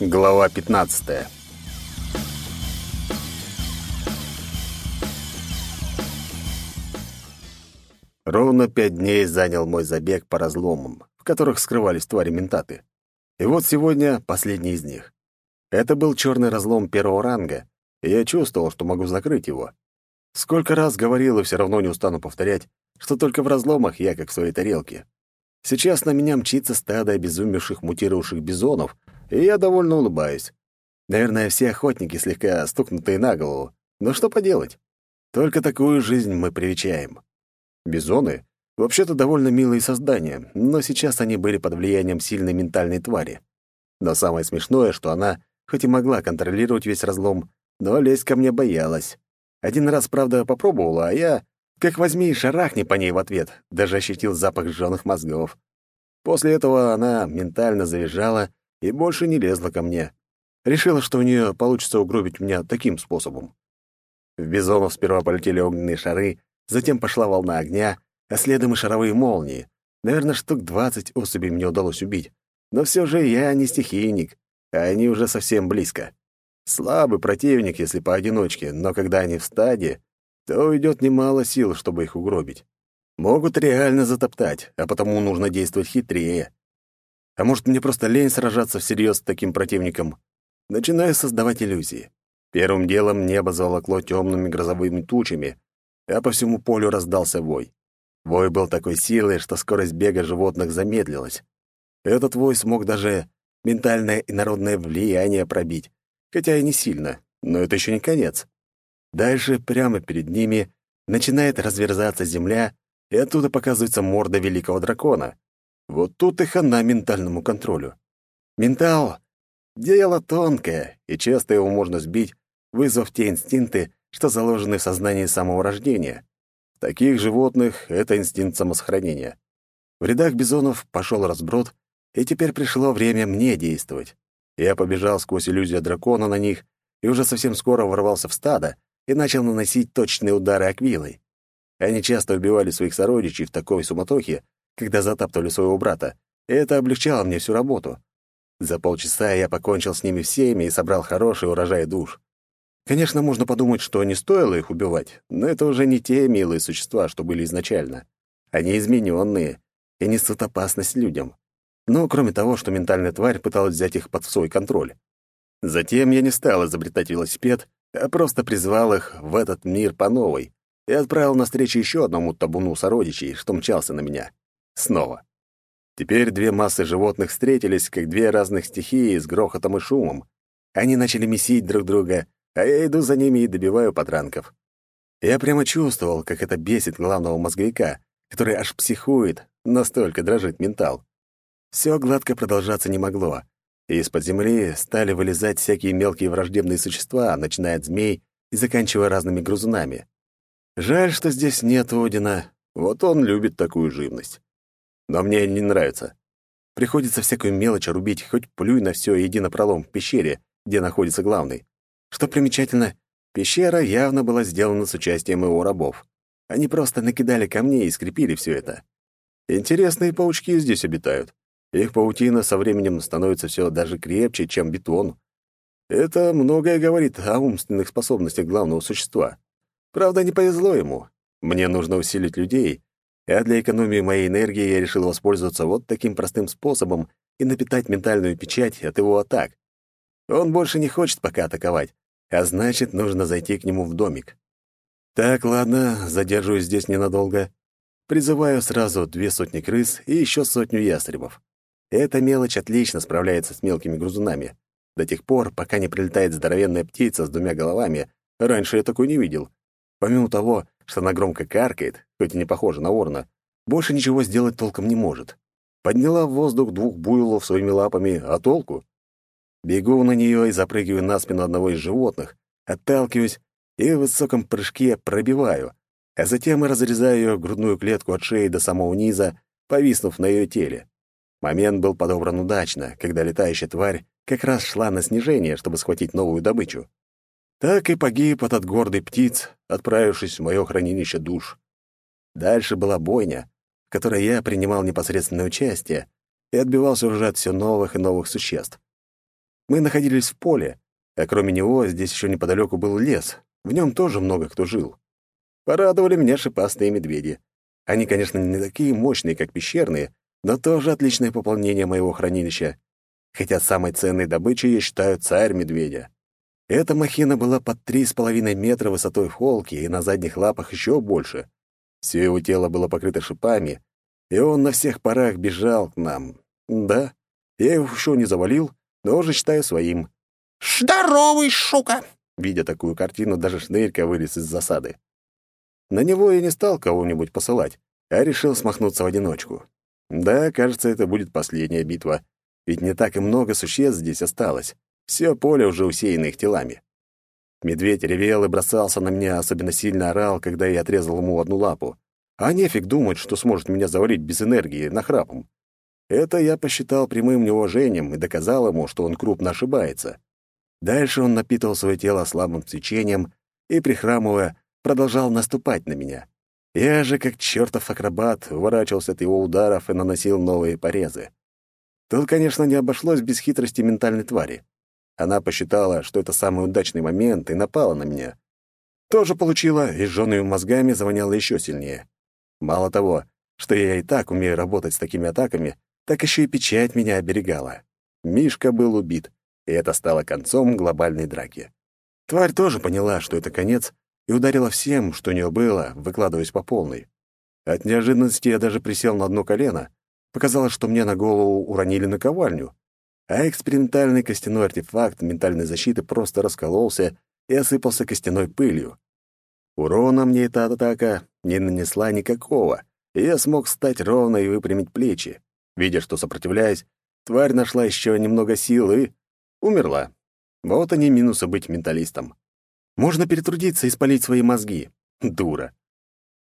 Глава 15. Ровно пять дней занял мой забег по разломам, в которых скрывались твари-ментаты. И вот сегодня последний из них. Это был черный разлом первого ранга, и я чувствовал, что могу закрыть его. Сколько раз говорил и все равно не устану повторять, что только в разломах я как в своей тарелке. Сейчас на меня мчится стадо обезумевших мутировавших бизонов, и я довольно улыбаюсь. Наверное, все охотники слегка стукнутые на голову. Но что поделать? Только такую жизнь мы привечаем. Бизоны — вообще-то довольно милые создания, но сейчас они были под влиянием сильной ментальной твари. Но самое смешное, что она, хоть и могла контролировать весь разлом, но лезть ко мне боялась. Один раз, правда, попробовала, а я, как возьми и шарахни по ней в ответ, даже ощутил запах сжёных мозгов. После этого она ментально завизжала и больше не лезла ко мне. Решила, что у нее получится угробить меня таким способом. В бизонов сперва полетели огненные шары, затем пошла волна огня, а следом и шаровые молнии. Наверное, штук двадцать особей мне удалось убить. Но все же я не стихийник, а они уже совсем близко. Слабый противник, если поодиночке, но когда они в стаде, то уйдет немало сил, чтобы их угробить. Могут реально затоптать, а потому нужно действовать хитрее. А может, мне просто лень сражаться всерьез с таким противником? Начинаю создавать иллюзии. Первым делом небо заволокло темными грозовыми тучами, а по всему полю раздался вой. Вой был такой силой, что скорость бега животных замедлилась. Этот вой смог даже ментальное и народное влияние пробить, хотя и не сильно, но это еще не конец. Дальше, прямо перед ними, начинает разверзаться земля, и оттуда показывается морда великого дракона. Вот тут и хана ментальному контролю. Ментал — дело тонкое, и часто его можно сбить, вызвав те инстинкты, что заложены в сознании самого рождения. В таких животных это инстинкт самосохранения. В рядах бизонов пошел разброд, и теперь пришло время мне действовать. Я побежал сквозь иллюзию дракона на них и уже совсем скоро ворвался в стадо и начал наносить точные удары аквилой. Они часто убивали своих сородичей в такой суматохе, когда затаптывали своего брата, это облегчало мне всю работу. За полчаса я покончил с ними всеми и собрал хороший урожай душ. Конечно, можно подумать, что не стоило их убивать, но это уже не те милые существа, что были изначально. Они измененные и несут опасность людям. Но кроме того, что ментальная тварь пыталась взять их под свой контроль. Затем я не стал изобретать велосипед, а просто призвал их в этот мир по новой и отправил на встречу еще одному табуну сородичей, что мчался на меня. Снова. Теперь две массы животных встретились, как две разных стихии с грохотом и шумом. Они начали месить друг друга, а я иду за ними и добиваю подранков. Я прямо чувствовал, как это бесит главного мозговика, который аж психует, настолько дрожит ментал. Все гладко продолжаться не могло, и из-под земли стали вылезать всякие мелкие враждебные существа, начиная от змей и заканчивая разными грызунами. Жаль, что здесь нет Одина, вот он любит такую живность но мне не нравится. Приходится всякую мелочь рубить, хоть плюй на все иди напролом в пещере, где находится главный. Что примечательно, пещера явно была сделана с участием его рабов. Они просто накидали камней и скрепили все это. Интересные паучки здесь обитают. Их паутина со временем становится все даже крепче, чем бетон. Это многое говорит о умственных способностях главного существа. Правда, не повезло ему. Мне нужно усилить людей, а для экономии моей энергии я решил воспользоваться вот таким простым способом и напитать ментальную печать от его атак. Он больше не хочет пока атаковать, а значит, нужно зайти к нему в домик. Так, ладно, задерживаюсь здесь ненадолго. Призываю сразу две сотни крыс и еще сотню ястребов. Эта мелочь отлично справляется с мелкими грузунами. До тех пор, пока не прилетает здоровенная птица с двумя головами, раньше я такой не видел. Помимо того, что она громко каркает, хоть и не похожа на ворона, больше ничего сделать толком не может. Подняла в воздух двух буйлов своими лапами, а толку? Бегу на нее и запрыгиваю на спину одного из животных, отталкиваюсь и в высоком прыжке пробиваю, а затем и разрезаю ее грудную клетку от шеи до самого низа, повиснув на ее теле. Момент был подобран удачно, когда летающая тварь как раз шла на снижение, чтобы схватить новую добычу так и погиб этот гордый птиц, отправившись в мое хранилище душ. Дальше была бойня, в которой я принимал непосредственное участие и отбивался уже от все новых и новых существ. Мы находились в поле, а кроме него здесь еще неподалеку был лес. В нем тоже много кто жил. Порадовали меня шипастые медведи. Они, конечно, не такие мощные, как пещерные, но тоже отличное пополнение моего хранилища. Хотя самой ценной добычей я считаю царь медведя. Эта махина была под три с половиной метра высотой в холке и на задних лапах еще больше. Все его тело было покрыто шипами, и он на всех парах бежал к нам. Да, я его еще не завалил, но уже считаю своим. «Здоровый, шука!» Видя такую картину, даже шнырька вылез из засады. На него я не стал кого-нибудь посылать, а решил смахнуться в одиночку. Да, кажется, это будет последняя битва, ведь не так и много существ здесь осталось. Все поле уже усеяно их телами. Медведь ревел и бросался на меня, особенно сильно орал, когда я отрезал ему одну лапу. А нефиг думать, что сможет меня завалить без энергии, нахрапом. Это я посчитал прямым неуважением и доказал ему, что он крупно ошибается. Дальше он напитывал свое тело слабым свечением и, прихрамывая, продолжал наступать на меня. Я же, как чертов акробат, уворачивался от его ударов и наносил новые порезы. Тут, конечно, не обошлось без хитрости ментальной твари. Она посчитала, что это самый удачный момент, и напала на меня. Тоже получила, и сжёными мозгами завоняло еще сильнее. Мало того, что я и так умею работать с такими атаками, так еще и печать меня оберегала. Мишка был убит, и это стало концом глобальной драки. Тварь тоже поняла, что это конец, и ударила всем, что у нее было, выкладываясь по полной. От неожиданности я даже присел на одно колено. Показалось, что мне на голову уронили наковальню, а экспериментальный костяной артефакт ментальной защиты просто раскололся и осыпался костяной пылью. Урона мне эта атака не нанесла никакого, и я смог встать ровно и выпрямить плечи. Видя, что сопротивляюсь, тварь нашла еще немного сил и умерла. Вот они минусы быть менталистом. Можно перетрудиться и спалить свои мозги. Дура.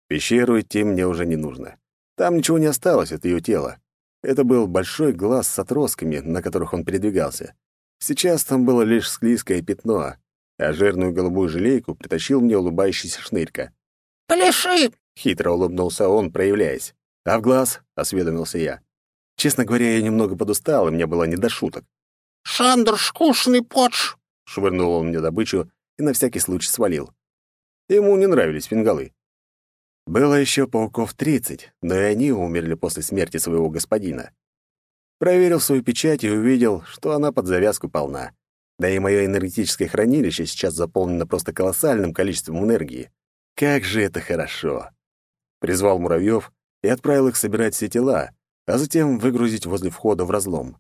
В пещеру идти мне уже не нужно. Там ничего не осталось от ее тела. Это был большой глаз с отростками, на которых он передвигался. Сейчас там было лишь склизкое пятно, а жирную голубую желейку притащил мне улыбающийся шнырька. «Пляши!» — хитро улыбнулся он, проявляясь. «А в глаз?» — осведомился я. Честно говоря, я немного подустал, и мне было не до шуток. «Шандр, скучный подж!» — швырнул он мне добычу и на всякий случай свалил. Ему не нравились фингалы. Было еще пауков тридцать, но и они умерли после смерти своего господина. Проверил свою печать и увидел, что она под завязку полна. Да и мое энергетическое хранилище сейчас заполнено просто колоссальным количеством энергии. Как же это хорошо! Призвал муравьев и отправил их собирать все тела, а затем выгрузить возле входа в разлом.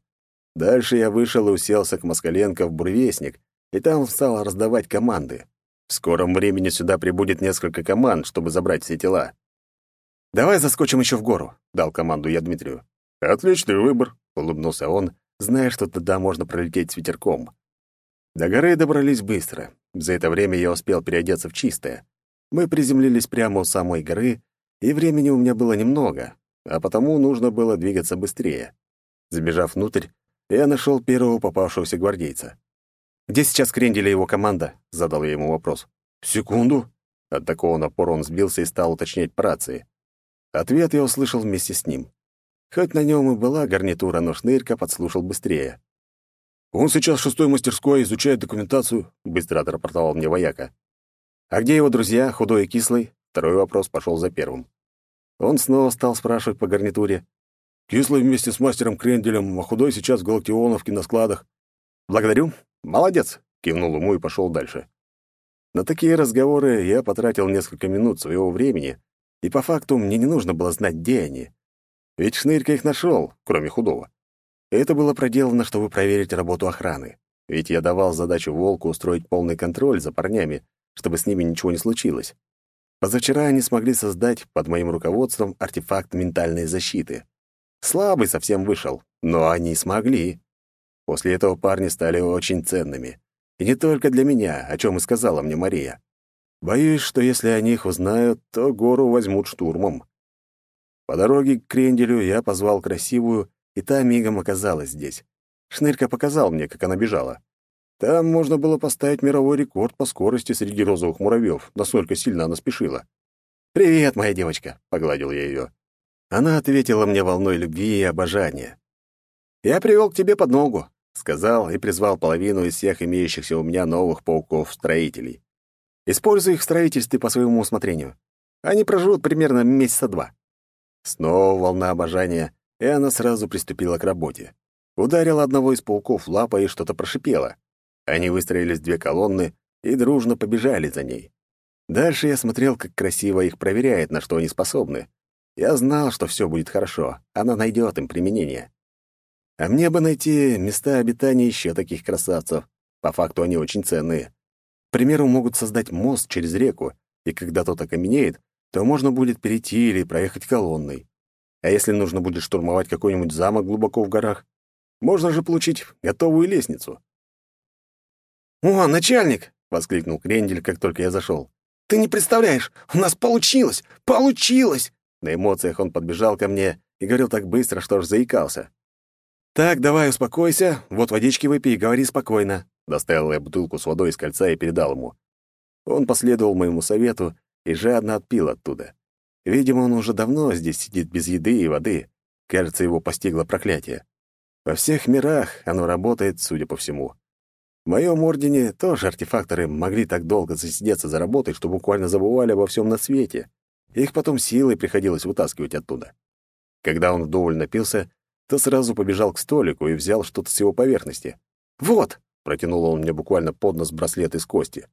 Дальше я вышел и уселся к Москаленко в буревестник, и там стал раздавать команды. В скором времени сюда прибудет несколько команд, чтобы забрать все тела. «Давай заскочим еще в гору», — дал команду я Дмитрию. «Отличный выбор», — улыбнулся он, зная, что туда можно пролететь с ветерком. До горы добрались быстро. За это время я успел переодеться в чистое. Мы приземлились прямо у самой горы, и времени у меня было немного, а потому нужно было двигаться быстрее. Забежав внутрь, я нашел первого попавшегося гвардейца. «Где сейчас Крендель и его команда?» — задал я ему вопрос. «Секунду». От такого напора он сбился и стал уточнять по рации. Ответ я услышал вместе с ним. Хоть на нем и была гарнитура, но шнырька подслушал быстрее. «Он сейчас в шестой мастерской изучает документацию», — быстро отрапортовал мне вояка. «А где его друзья, худой и кислый?» Второй вопрос пошел за первым. Он снова стал спрашивать по гарнитуре. «Кислый вместе с мастером Кренделем, а худой сейчас в Галактионовке на складах». «Благодарю. Молодец», — кивнул ему и пошел дальше. На такие разговоры я потратил несколько минут своего времени, и по факту мне не нужно было знать, где они. Ведь Шнырька их нашел, кроме худого. Это было проделано, чтобы проверить работу охраны. Ведь я давал задачу Волку устроить полный контроль за парнями, чтобы с ними ничего не случилось. Позавчера они смогли создать под моим руководством артефакт ментальной защиты. Слабый совсем вышел, но они смогли. После этого парни стали очень ценными. И не только для меня, о чем и сказала мне Мария. Боюсь, что если о них узнают, то гору возьмут штурмом. По дороге к Кренделю я позвал красивую и та мигом оказалась здесь. Шнырька показал мне, как она бежала. Там можно было поставить мировой рекорд по скорости среди розовых муравьев, насколько сильно она спешила. «Привет, моя девочка», — погладил я ее. Она ответила мне волной любви и обожания. «Я привел к тебе подногу. Сказал и призвал половину из всех имеющихся у меня новых пауков-строителей. Используй их в строительстве по своему усмотрению. Они проживут примерно месяца два. Снова волна обожания, и она сразу приступила к работе. Ударила одного из пауков лапой и что-то прошипела. Они выстроились в две колонны и дружно побежали за ней. Дальше я смотрел, как красиво их проверяет, на что они способны. Я знал, что все будет хорошо, она найдет им применение. А мне бы найти места обитания еще таких красавцев. По факту они очень ценные. К примеру, могут создать мост через реку, и когда тот окаменеет, то можно будет перейти или проехать колонной. А если нужно будет штурмовать какой-нибудь замок глубоко в горах, можно же получить готовую лестницу. «О, начальник!» — воскликнул Крендель, как только я зашел. «Ты не представляешь! У нас получилось! Получилось!» На эмоциях он подбежал ко мне и говорил так быстро, что аж заикался. «Так, давай, успокойся, вот водички выпей говори спокойно». Доставил я бутылку с водой из кольца и передал ему. Он последовал моему совету и жадно отпил оттуда. Видимо, он уже давно здесь сидит без еды и воды. Кажется, его постигло проклятие. Во всех мирах оно работает, судя по всему. В моем ордене тоже артефакторы могли так долго засидеться за работой, что буквально забывали обо всем на свете. Их потом силой приходилось вытаскивать оттуда. Когда он вдоволь напился, то сразу побежал к столику и взял что-то с его поверхности. «Вот!» — протянул он мне буквально под нос браслет из кости.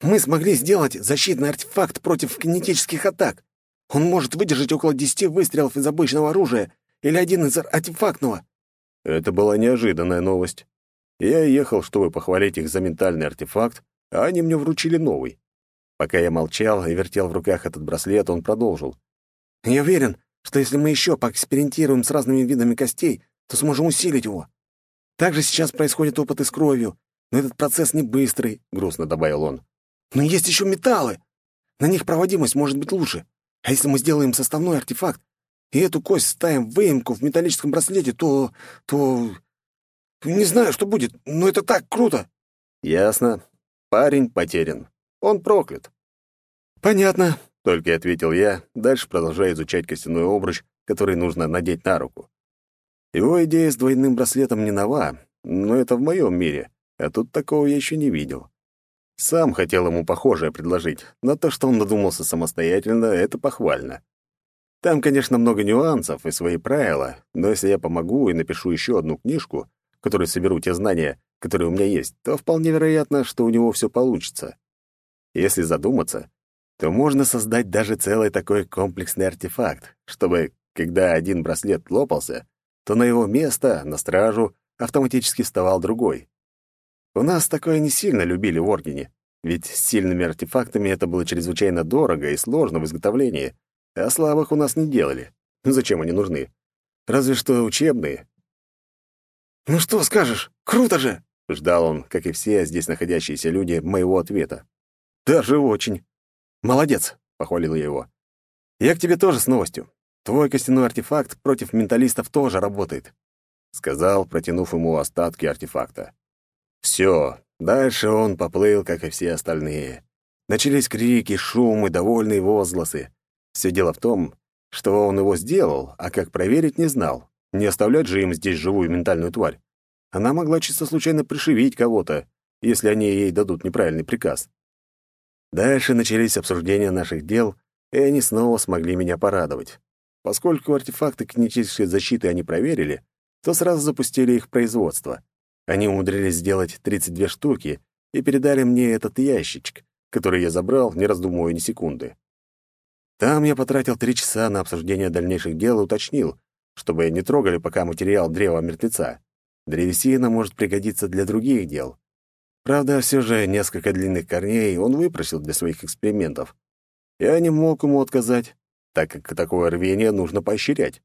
«Мы смогли сделать защитный артефакт против кинетических атак. Он может выдержать около десяти выстрелов из обычного оружия или один из артефактного». Это была неожиданная новость. Я ехал, чтобы похвалить их за ментальный артефакт, а они мне вручили новый. Пока я молчал и вертел в руках этот браслет, он продолжил. «Я уверен, что если мы еще поэкспериментируем с разными видами костей, то сможем усилить его. Также сейчас происходят опыты с кровью, но этот процесс не быстрый», — грустно добавил он. «Но есть еще металлы. На них проводимость может быть лучше. А если мы сделаем составной артефакт, и эту кость ставим в выемку в металлическом браслете, то... то... Не знаю, что будет, но это так круто!» «Ясно. Парень потерян. Он проклят». «Понятно. Только ответил я, дальше продолжая изучать костяной обруч, который нужно надеть на руку. Его идея с двойным браслетом не нова, но это в моем мире, а тут такого я еще не видел. Сам хотел ему похожее предложить, но то, что он надумался самостоятельно, это похвально. Там, конечно, много нюансов и свои правила, но если я помогу и напишу еще одну книжку, в которой соберу те знания, которые у меня есть, то вполне вероятно, что у него все получится. Если задуматься, то можно создать даже целый такой комплексный артефакт, чтобы, когда один браслет лопался, то на его место, на стражу, автоматически вставал другой. У нас такое не сильно любили в Ордене, ведь с сильными артефактами это было чрезвычайно дорого и сложно в изготовлении, а слабых у нас не делали. Зачем они нужны? Разве что учебные. «Ну что скажешь? Круто же!» — ждал он, как и все здесь находящиеся люди, моего ответа. «Даже очень!» «Молодец!» — похвалил я его. «Я к тебе тоже с новостью. Твой костяной артефакт против менталистов тоже работает», — сказал, протянув ему остатки артефакта. Все, дальше он поплыл, как и все остальные. Начались крики, шумы, довольные возгласы. Все дело в том, что он его сделал, а как проверить не знал. Не оставлять же им здесь живую ментальную тварь. Она могла чисто случайно пришивить кого-то, если они ей дадут неправильный приказ. Дальше начались обсуждения наших дел, и они снова смогли меня порадовать. Поскольку артефакты кинетической защиты они проверили, то сразу запустили их производство. Они умудрились сделать 32 штуки и передали мне этот ящичек, который я забрал, не раздумывая ни секунды. Там я потратил три часа на обсуждение дальнейших дел и уточнил, чтобы не трогали пока материал древа мертвеца. Древесина может пригодиться для других дел. Правда, все же несколько длинных корней он выпросил для своих экспериментов. Я не мог ему отказать, так как такое рвение нужно поощрять.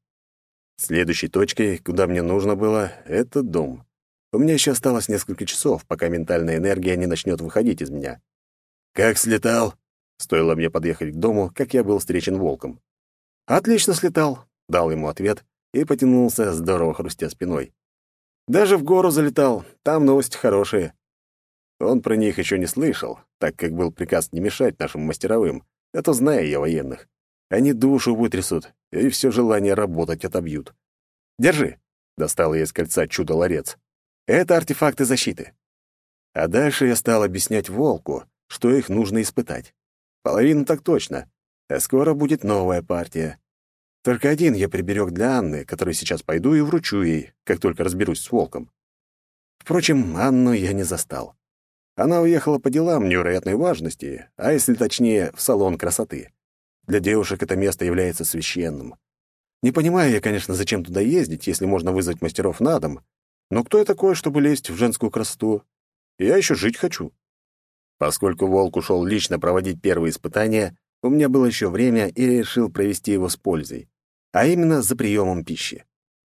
Следующей точкой, куда мне нужно было, — это дом. У меня еще осталось несколько часов, пока ментальная энергия не начнет выходить из меня. «Как слетал?» Стоило мне подъехать к дому, как я был встречен волком. «Отлично слетал», — дал ему ответ и потянулся, здорово хрустя спиной. «Даже в гору залетал, там новости хорошие». Он про них еще не слышал, так как был приказ не мешать нашим мастеровым, а то знаю я военных. Они душу вытрясут и все желание работать отобьют. «Держи!» — достал я из кольца чудо-ларец. Это артефакты защиты. А дальше я стал объяснять волку, что их нужно испытать. Половину так точно, а скоро будет новая партия. Только один я приберег для Анны, который сейчас пойду и вручу ей, как только разберусь с волком. Впрочем, Анну я не застал. Она уехала по делам невероятной важности, а если точнее, в салон красоты. Для девушек это место является священным. Не понимаю я, конечно, зачем туда ездить, если можно вызвать мастеров на дом, но кто я такой, чтобы лезть в женскую красоту? Я еще жить хочу. Поскольку Волк ушел лично проводить первые испытания, у меня было еще время, и решил провести его с пользой, а именно за приемом пищи.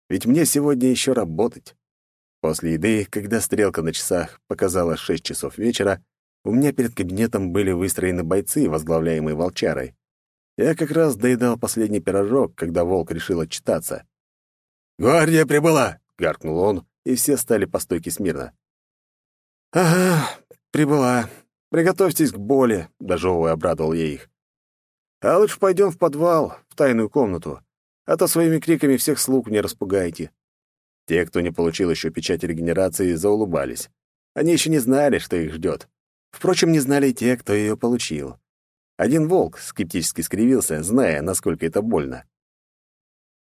Ведь мне сегодня еще работать. После еды, когда стрелка на часах показала 6 часов вечера, у меня перед кабинетом были выстроены бойцы, возглавляемые волчарой. Я как раз доедал последний пирожок, когда волк решил отчитаться. «Гвардия прибыла!» — гаркнул он, и все стали по стойке смирно. «Ага, прибыла. Приготовьтесь к боли», — дожевывая обрадовал я их. «А лучше пойдем в подвал, в тайную комнату, а то своими криками всех слуг не распугаете». Те, кто не получил еще печать регенерации, заулыбались. Они еще не знали, что их ждет. Впрочем, не знали и те, кто ее получил. Один волк скептически скривился, зная, насколько это больно.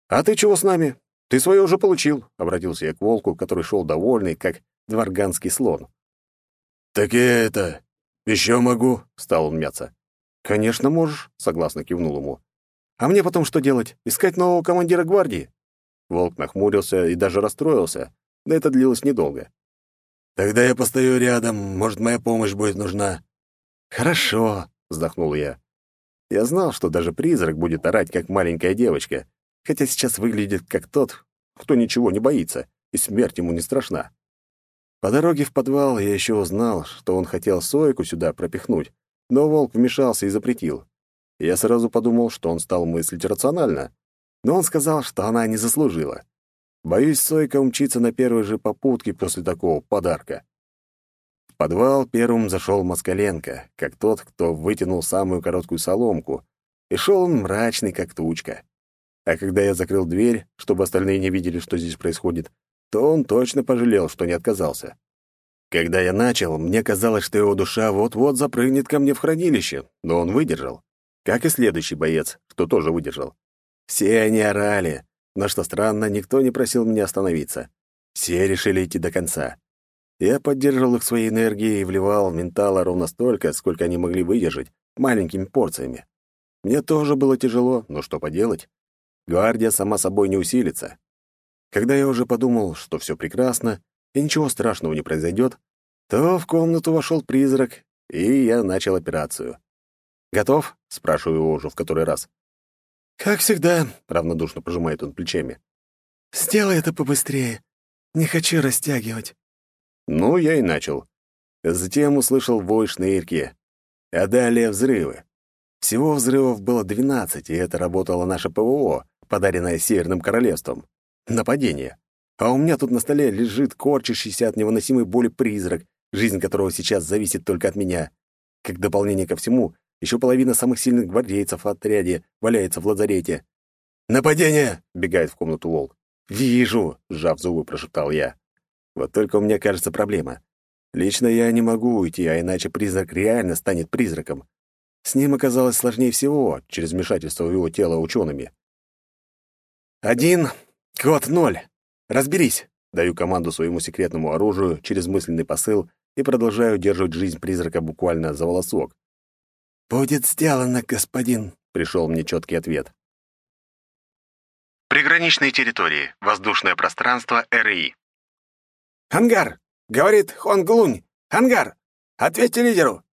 «А ты чего с нами? Ты свое уже получил», — обратился я к волку, который шел довольный, как дворганский слон. «Так я это... еще могу?» — стал он мяться. «Конечно можешь», — согласно кивнул ему. «А мне потом что делать? Искать нового командира гвардии?» Волк нахмурился и даже расстроился, но это длилось недолго. «Тогда я постою рядом, может, моя помощь будет нужна». «Хорошо», — вздохнул я. Я знал, что даже призрак будет орать, как маленькая девочка, хотя сейчас выглядит как тот, кто ничего не боится, и смерть ему не страшна. По дороге в подвал я еще узнал, что он хотел Сойку сюда пропихнуть, но волк вмешался и запретил. Я сразу подумал, что он стал мыслить рационально, но он сказал, что она не заслужила. Боюсь, Сойка умчится на первой же попутке после такого подарка. В подвал первым зашел Москаленко, как тот, кто вытянул самую короткую соломку, и шел он мрачный, как тучка. А когда я закрыл дверь, чтобы остальные не видели, что здесь происходит, то он точно пожалел, что не отказался. Когда я начал, мне казалось, что его душа вот-вот запрыгнет ко мне в хранилище, но он выдержал. Как и следующий боец, что тоже выдержал. Все они орали, но, что странно, никто не просил меня остановиться. Все решили идти до конца. Я поддерживал их своей энергией и вливал в ментала ровно столько, сколько они могли выдержать, маленькими порциями. Мне тоже было тяжело, но что поделать? Гвардия сама собой не усилится. Когда я уже подумал, что все прекрасно и ничего страшного не произойдет, то в комнату вошел призрак, и я начал операцию. «Готов?» — спрашиваю его уже в который раз. «Как всегда», — равнодушно пожимает он плечами. «Сделай это побыстрее. Не хочу растягивать». Ну, я и начал. Затем услышал вой шнырки, а далее взрывы. Всего взрывов было двенадцать, и это работало наше ПВО, подаренное Северным Королевством. Нападение. А у меня тут на столе лежит корчащийся от невыносимой боли призрак, жизнь которого сейчас зависит только от меня. Как дополнение ко всему, еще половина самых сильных гвардейцев в отряде валяется в лазарете. «Нападение!» — бегает в комнату волк. «Вижу!» — сжав зубы, прошептал я. Вот только у меня, кажется, проблема. Лично я не могу уйти, а иначе призрак реально станет призраком. С ним оказалось сложнее всего, через вмешательство в его тело учеными. «Один, код ноль. Разберись!» Даю команду своему секретному оружию через мысленный посыл и продолжаю удерживать жизнь призрака буквально за волосок. «Будет сделано, господин», — пришел мне четкий ответ. Приграничные территории. Воздушное пространство РИ. «Ангар!» — говорит Хонглунь. «Ангар! Ответьте лидеру!»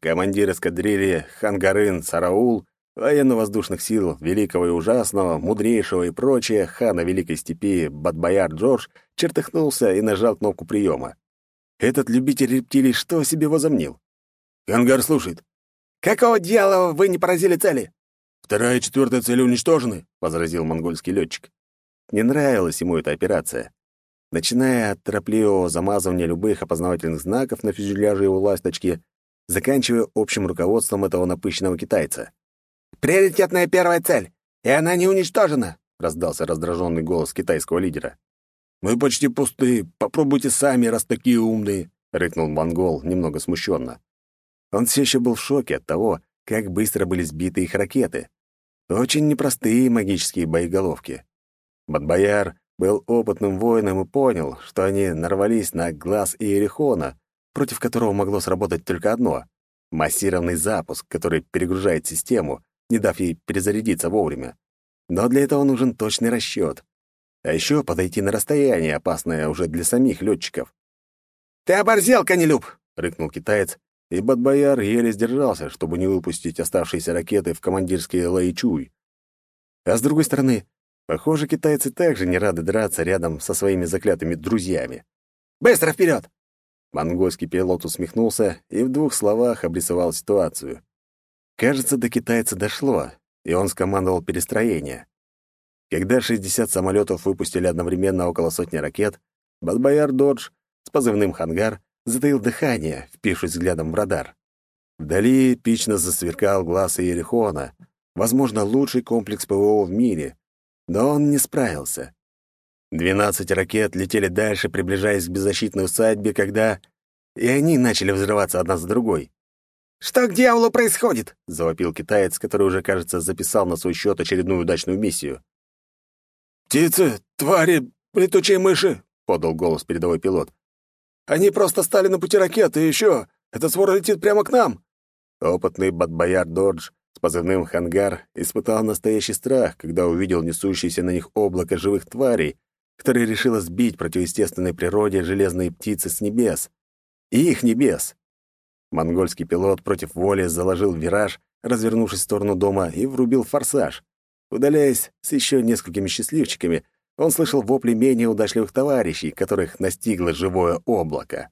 Командир эскадрильи Хангарын Сараул, военно-воздушных сил, великого и ужасного, мудрейшего и прочее, хана Великой Степи Бадбояр Джордж чертыхнулся и нажал кнопку приема. Этот любитель рептилий что себе возомнил? «Ангар слушает. «Какого дьявола вы не поразили цели?» «Вторая и четвертая цели уничтожены», — возразил монгольский летчик. Не нравилась ему эта операция. Начиная от торопливого замазывания любых опознавательных знаков на фюзеляже его ласточки, заканчивая общим руководством этого напыщенного китайца. «Приоритетная первая цель, и она не уничтожена», — раздался раздраженный голос китайского лидера. Мы почти пусты. Попробуйте сами, раз такие умные», — рыкнул монгол, немного смущенно. Он все еще был в шоке от того, как быстро были сбиты их ракеты. Очень непростые магические боеголовки. Бадбояр был опытным воином и понял, что они нарвались на глаз Иерихона, против которого могло сработать только одно — массированный запуск, который перегружает систему, не дав ей перезарядиться вовремя. Но для этого нужен точный расчет. А еще подойти на расстояние, опасное уже для самих летчиков. «Ты оборзел, конелюб!» — рыкнул китаец, и Бадбояр еле сдержался, чтобы не выпустить оставшиеся ракеты в командирские лаичуй. А с другой стороны, похоже, китайцы также не рады драться рядом со своими заклятыми друзьями. «Быстро вперед! Монгольский пилот усмехнулся и в двух словах обрисовал ситуацию. Кажется, до китайца дошло, и он скомандовал перестроение. Когда 60 самолетов выпустили одновременно около сотни ракет, Бадбояр Додж с позывным «Хангар» затаил дыхание, впившись взглядом в радар. Вдали эпично засверкал глаз Иерихона, возможно, лучший комплекс ПВО в мире, но он не справился. Двенадцать ракет летели дальше, приближаясь к беззащитной усадьбе, когда... И они начали взрываться одна за другой. «Что к дьяволу происходит?» — завопил китаец, который уже, кажется, записал на свой счет очередную удачную миссию. «Птицы, твари, летучие мыши!» — подал голос передовой пилот. «Они просто стали на пути ракеты, и еще эта свора летит прямо к нам!» Опытный Бадбояр Додж с позывным «Хангар» испытал настоящий страх, когда увидел несущееся на них облако живых тварей, которое решило сбить противоестественной природе железные птицы с небес. И их небес. Монгольский пилот против воли заложил вираж, развернувшись в сторону дома, и врубил форсаж. Удаляясь с еще несколькими счастливчиками, он слышал вопли менее удачливых товарищей, которых настигло живое облако.